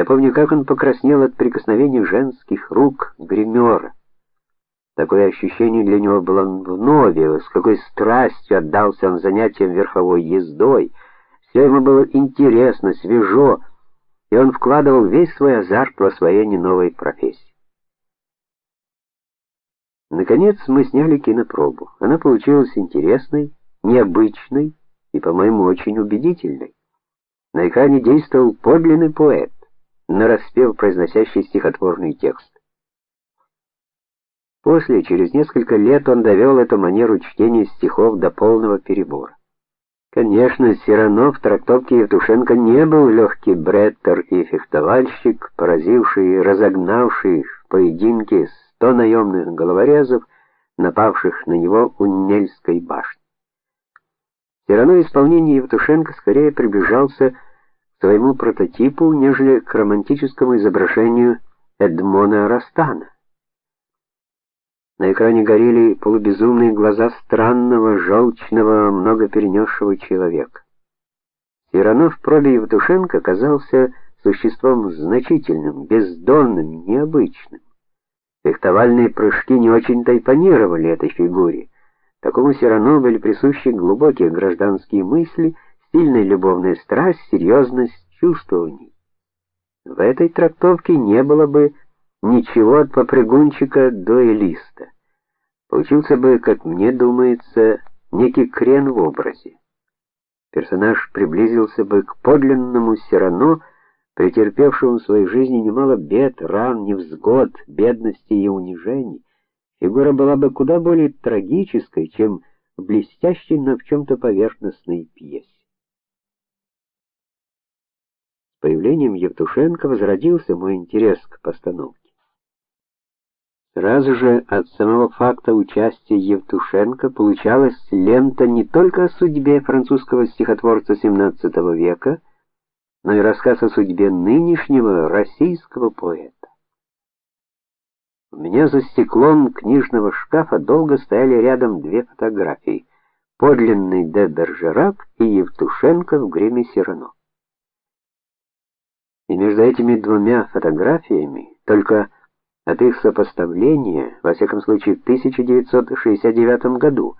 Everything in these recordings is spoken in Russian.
Я помню, как он покраснел от прикосновения женских рук гримера. Такое ощущение для него было вновь, с какой страстью отдался он занятиям верховой ездой. Все ему было интересно, свежо, и он вкладывал весь свой азарт в освоение новой профессии. Наконец мы сняли кинопробу. Она получилась интересной, необычной и, по-моему, очень убедительной. На экране действовал подлинный поэт, нараспев произносящий стихотворный текст. После, через несколько лет, он довел эту манеру чтения стихов до полного перебора. Конечно, Сиранов в трактовке Евтушенко не был легкий бреттер и фехтовальщик, поразивший и разогнавший в поединке сто наемных головорезов, напавших на него у Нельской башни. Сирано исполнение Евтушенко скорее приближался к своему прототипу, нежели к романтическому изображению Эдмона Растана. На экране горели полубезумные глаза странного, желчного, много перенесшего человека. Сиранов в пробе Евтушенко казался существом значительным, бездонным, необычным. Фехтовальные прыжки не очень-то импонировали этой фигуре. Такому Сирано были присущи глубокие гражданские мысли, сильная любовная страсть, серьезность чувствований. В этой трактовке не было бы ничего от попрыгунчика до элиста. Получился бы, как мне думается, некий крен в образе. Персонаж приблизился бы к подлинному Сирано, претерпевшему в своей жизни немало бед, ран, невзгод, бедности и унижений. Фигура была бы куда более трагической, чем блестящей, но в чем то поверхностной пьесе. Появлением Евтушенко возродился мой интерес к постановке. Сразу же от самого факта участия Евтушенко получалась лента не только о судьбе французского стихотворца XVII века, но и рассказ о судьбе нынешнего российского поэта. У меня за стеклом книжного шкафа долго стояли рядом две фотографии: подлинный де Бержерак и Евтушенко в гриме Сирано. И между этими двумя фотографиями только от их сопоставления, во всяком случае в 1969 году,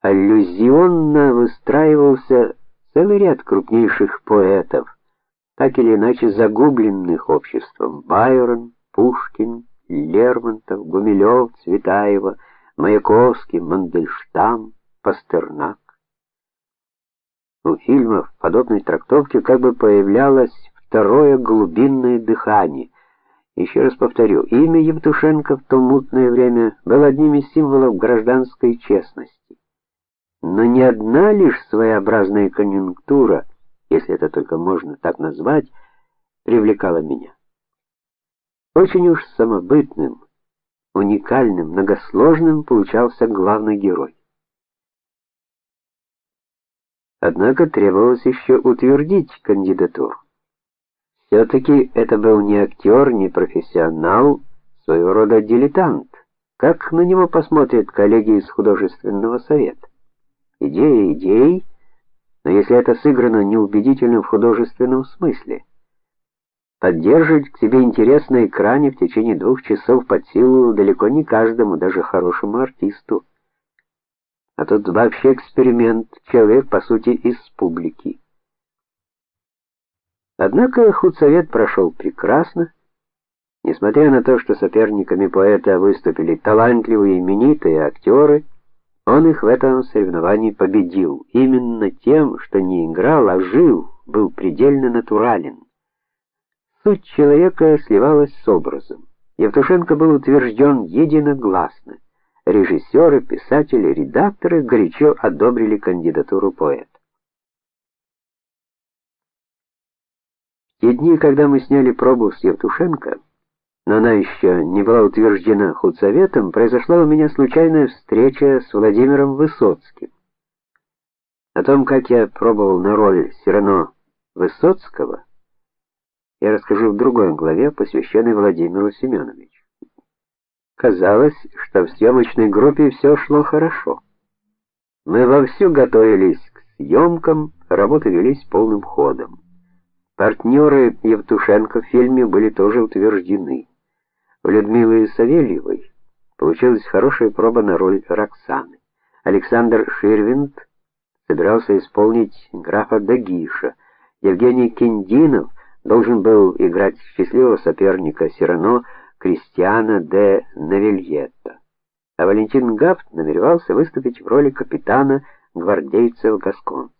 аллюзионно выстраивался целый ряд крупнейших поэтов, так или иначе загубленных обществом: Байрон, Пушкин, Лермонтов, Гумилев, Цветаева, Маяковский, Мандельштам, Пастернак. У фильмов подобной трактовки как бы появлялось второе глубинное дыхание еще раз повторю, имя Евтушенко в то мутное время было одним из символов гражданской честности. Но не одна лишь своеобразная конъюнктура, если это только можно так назвать, привлекала меня. Очень уж самобытным, уникальным, многосложным получался главный герой. Однако требовалось еще утвердить кандидатуру. Все таки это был не актер, не профессионал, своего рода дилетант. Как на него посмотрят коллеги из художественного совета? Идея идей, но если это сыграно неубедительно в художественном смысле, поддерживать к себе интерес на экране в течение двух часов под силу далеко не каждому, даже хорошему артисту. А тут вообще эксперимент, человек по сути из публики. Однако худсовет прошел прекрасно. Несмотря на то, что соперниками поэта выступили талантливые именитые актеры, он их в этом соревновании победил именно тем, что не играл, а жил, был предельно натурален. Суть человека сливалась с образом. Евтушенко был утвержден единогласно. Режиссеры, писатели, редакторы горячо одобрили кандидатуру поэта. Те дни, когда мы сняли пробу с Евтушенко, но она еще не была утверждена худсоветом, произошла у меня случайная встреча с Владимиром Высоцким. О том, как я пробовал на роль Сирано Высоцкого, я расскажу в другой главе, посвященной Владимиру Семеновичу. Казалось, что в съемочной группе все шло хорошо. Мы вовсю готовились к съемкам, работы велись полным ходом. Партнеры Евтушенко в фильме были тоже утверждены. У Людмилы Савельевой получилась хорошая проба на роль Роксаны. Александр Ширвинд собирался исполнить графа Дагиша. Евгений Киндинов должен был играть счастливого соперника Сирано Кристиана де Навильетта. А Валентин Гафт намеревался выступить в роли капитана гвардейцев Гаскон.